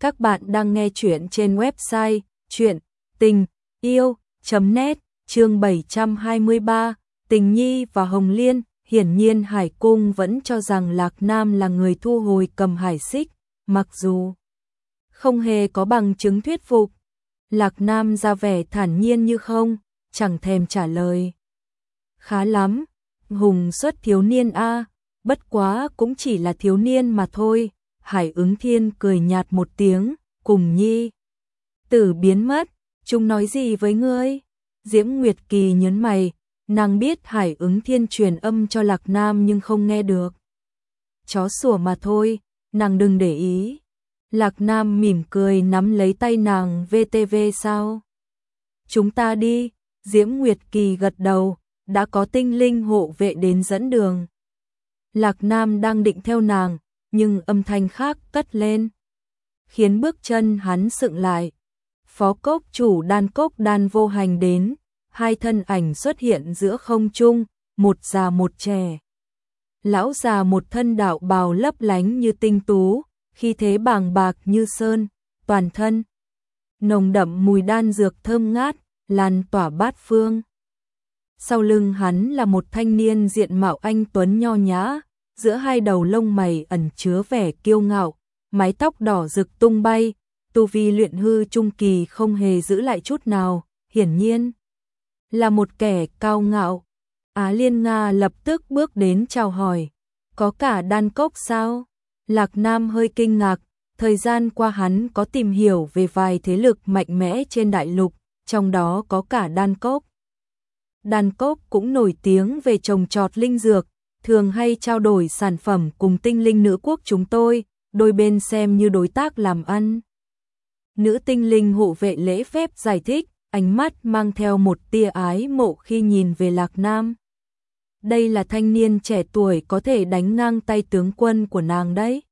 Các bạn đang nghe chuyện trên website chuyện tình yêu.net chương 723 Tình Nhi và Hồng Liên. Hiển nhiên Hải Cung vẫn cho rằng Lạc Nam là người thu hồi cầm hải xích, mặc dù không hề có bằng chứng thuyết phục. Lạc Nam ra vẻ thản nhiên như không, chẳng thèm trả lời. Khá lắm, Hùng xuất thiếu niên A, bất quá cũng chỉ là thiếu niên mà thôi. Hải ứng thiên cười nhạt một tiếng, cùng nhi. Tử biến mất, chúng nói gì với ngươi? Diễm Nguyệt Kỳ nhấn mày, nàng biết Hải ứng thiên truyền âm cho Lạc Nam nhưng không nghe được. Chó sủa mà thôi, nàng đừng để ý. Lạc Nam mỉm cười nắm lấy tay nàng VTV sao? Chúng ta đi, Diễm Nguyệt Kỳ gật đầu, đã có tinh linh hộ vệ đến dẫn đường. Lạc Nam đang định theo nàng, nhưng âm thanh khác cất lên, khiến bước chân hắn sững lại. Phó cốc chủ đan cốc đan vô hành đến, hai thân ảnh xuất hiện giữa không trung, một già một trẻ. Lão già một thân đạo bào lấp lánh như tinh tú, khi thế bàng bạc như sơn, toàn thân. Nồng đậm mùi đan dược thơm ngát, lan tỏa bát phương. Sau lưng hắn là một thanh niên diện mạo anh Tuấn nho nhã, giữa hai đầu lông mày ẩn chứa vẻ kiêu ngạo, mái tóc đỏ rực tung bay, tu vi luyện hư trung kỳ không hề giữ lại chút nào, hiển nhiên là một kẻ cao ngạo. Á Liên Nga lập tức bước đến chào hỏi, có cả đan cốc sao? Lạc Nam hơi kinh ngạc, thời gian qua hắn có tìm hiểu về vài thế lực mạnh mẽ trên đại lục, trong đó có cả đan cốc. Đan cốc cũng nổi tiếng về trồng trọt linh dược, thường hay trao đổi sản phẩm cùng tinh linh nữ quốc chúng tôi, đôi bên xem như đối tác làm ăn. Nữ tinh linh hộ vệ lễ phép giải thích, ánh mắt mang theo một tia ái mộ khi nhìn về Lạc Nam. Đây là thanh niên trẻ tuổi có thể đánh ngang tay tướng quân của nàng đấy.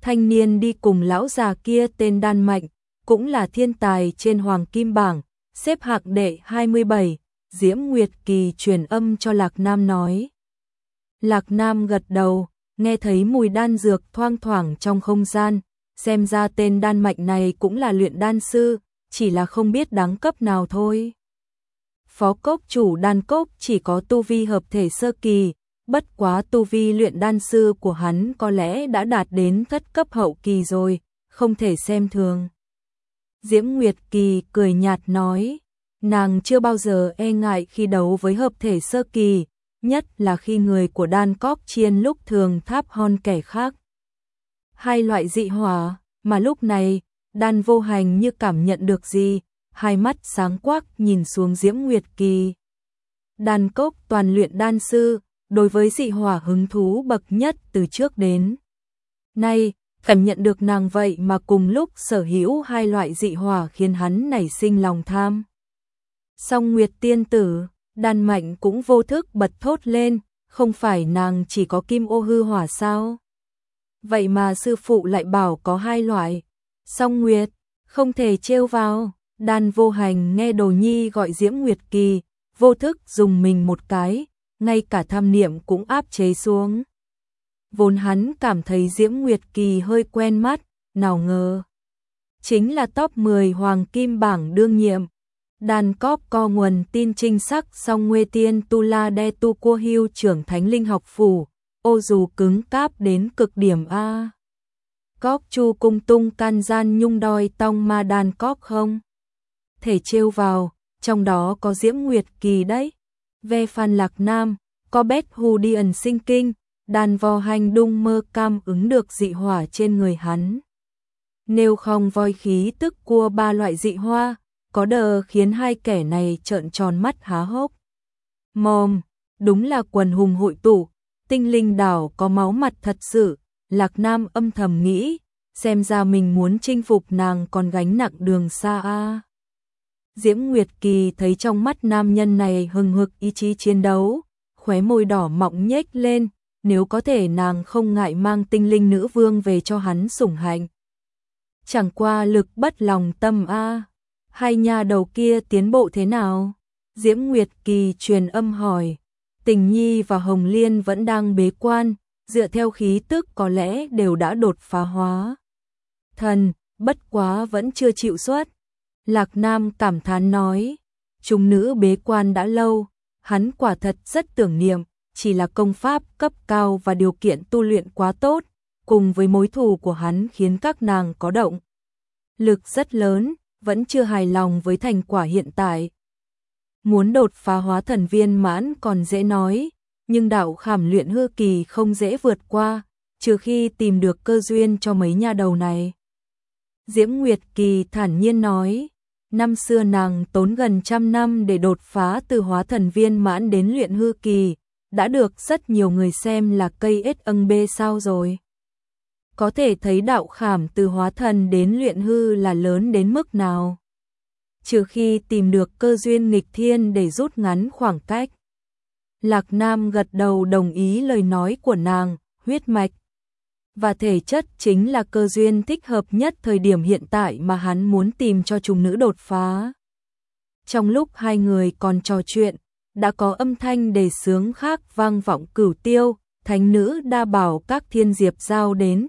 Thanh niên đi cùng lão già kia tên Đan Mạnh, cũng là thiên tài trên Hoàng Kim Bảng, xếp hạng đệ 27, Diễm Nguyệt Kỳ truyền âm cho Lạc Nam nói. Lạc Nam gật đầu, nghe thấy mùi đan dược thoang thoảng trong không gian, xem ra tên đan mạch này cũng là luyện đan sư, chỉ là không biết đáng cấp nào thôi. Phó cốc chủ đan cốc chỉ có tu vi hợp thể sơ kỳ, bất quá tu vi luyện đan sư của hắn có lẽ đã đạt đến thất cấp hậu kỳ rồi, không thể xem thường. Diễm Nguyệt Kỳ cười nhạt nói, nàng chưa bao giờ e ngại khi đấu với hợp thể sơ kỳ, nhất là khi người của đan cóc chiên lúc thường tháp hon kẻ khác. Hai loại dị hỏa, mà lúc này, đan vô hành như cảm nhận được gì, hai mắt sáng quắc nhìn xuống Diễm Nguyệt Kỳ. Đan cốc toàn luyện đan sư, đối với dị hỏa hứng thú bậc nhất từ trước đến. Nay, cảm nhận được nàng vậy mà cùng lúc sở hữu hai loại dị hỏa khiến hắn nảy sinh lòng tham. Song Nguyệt Tiên Tử Đan Mạnh cũng vô thức bật thốt lên, không phải nàng chỉ có kim ô hư hỏa sao? Vậy mà sư phụ lại bảo có hai loại. Song Nguyệt, không thể trêu vào. Đan vô hành nghe đồ nhi gọi Diễm Nguyệt Kỳ, vô thức dùng mình một cái, ngay cả tham niệm cũng áp chế xuống. Vốn hắn cảm thấy Diễm Nguyệt Kỳ hơi quen mắt, nào ngờ. Chính là top 10 hoàng kim bảng đương nhiệm, Đàn cóp co nguồn tin trinh sắc song nguê tiên tu la đe tu cua hưu trưởng thánh linh học phủ, ô dù cứng cáp đến cực điểm A. Cóp chu cung tung can gian nhung đòi tong ma đàn cóp không? Thể trêu vào, trong đó có Diễm Nguyệt Kỳ đấy. Ve Phan Lạc Nam, có Bét Hù đi ẩn sinh kinh, đàn vò hành đung mơ cam ứng được dị hỏa trên người hắn. Nếu không voi khí tức cua ba loại dị hoa, có đờ khiến hai kẻ này trợn tròn mắt há hốc. Mồm, đúng là quần hùng hội tụ, tinh linh đảo có máu mặt thật sự, Lạc Nam âm thầm nghĩ, xem ra mình muốn chinh phục nàng còn gánh nặng đường xa a. Diễm Nguyệt Kỳ thấy trong mắt nam nhân này hừng hực ý chí chiến đấu, khóe môi đỏ mọng nhếch lên, nếu có thể nàng không ngại mang tinh linh nữ vương về cho hắn sủng hạnh. Chẳng qua lực bất lòng tâm a hai nhà đầu kia tiến bộ thế nào? Diễm Nguyệt Kỳ truyền âm hỏi. Tình Nhi và Hồng Liên vẫn đang bế quan, dựa theo khí tức có lẽ đều đã đột phá hóa. Thần, bất quá vẫn chưa chịu xuất. Lạc Nam cảm thán nói, trung nữ bế quan đã lâu, hắn quả thật rất tưởng niệm, chỉ là công pháp cấp cao và điều kiện tu luyện quá tốt, cùng với mối thù của hắn khiến các nàng có động. Lực rất lớn, vẫn chưa hài lòng với thành quả hiện tại. Muốn đột phá hóa thần viên mãn còn dễ nói, nhưng đạo khảm luyện hư kỳ không dễ vượt qua, trừ khi tìm được cơ duyên cho mấy nhà đầu này. Diễm Nguyệt Kỳ thản nhiên nói, năm xưa nàng tốn gần trăm năm để đột phá từ hóa thần viên mãn đến luyện hư kỳ, đã được rất nhiều người xem là cây ết âng bê sao rồi. Có thể thấy đạo khảm từ hóa thần đến luyện hư là lớn đến mức nào. Trừ khi tìm được cơ duyên nghịch thiên để rút ngắn khoảng cách. Lạc Nam gật đầu đồng ý lời nói của nàng, huyết mạch. Và thể chất chính là cơ duyên thích hợp nhất thời điểm hiện tại mà hắn muốn tìm cho chúng nữ đột phá. Trong lúc hai người còn trò chuyện, đã có âm thanh đề sướng khác vang vọng cửu tiêu, thánh nữ đa bảo các thiên diệp giao đến,